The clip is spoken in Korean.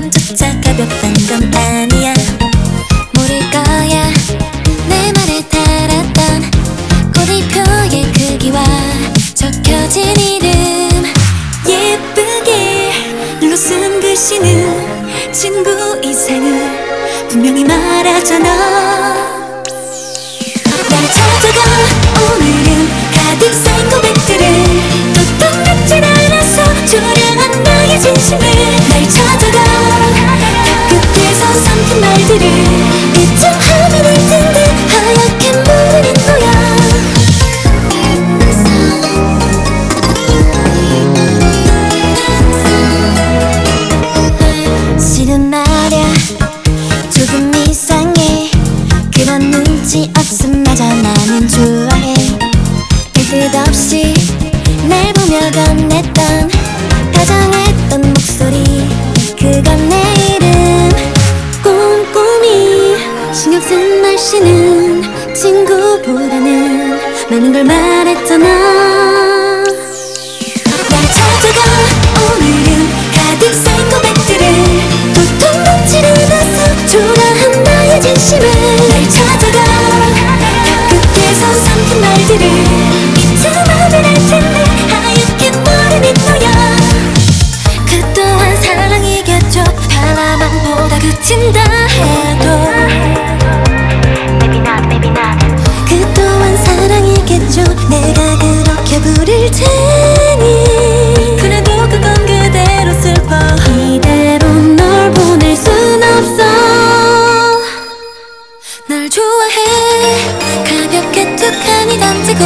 부담조차 가볍단 건 아니야. 모를 거야. 내 말을 따랐던 꼬리표의 크기와 적혀진 이름. 예쁘게 눌러쓴 글씨는 친구 이상을 분명히 말하잖아. 가득 쌓인 고백들을 또 똑같진 않아서 조량한 나의 진심을 없음마저 나는 좋아해. 별뜻 없이 날 보며 건넸던 다정했던 목소리. 그건 내 이름 꼼꼼히 신경 쓴 날씨는 친구보다는 많은 걸 말했잖아 그친다 해도 Maybe not, maybe not. 그동안 사랑이겠죠. 내가 그렇게 부를 테니. 그래도 그건 그대로 슬퍼. 이대로 널 보낼 순 없어. 널 좋아해. 가볍게 툭하니 던지고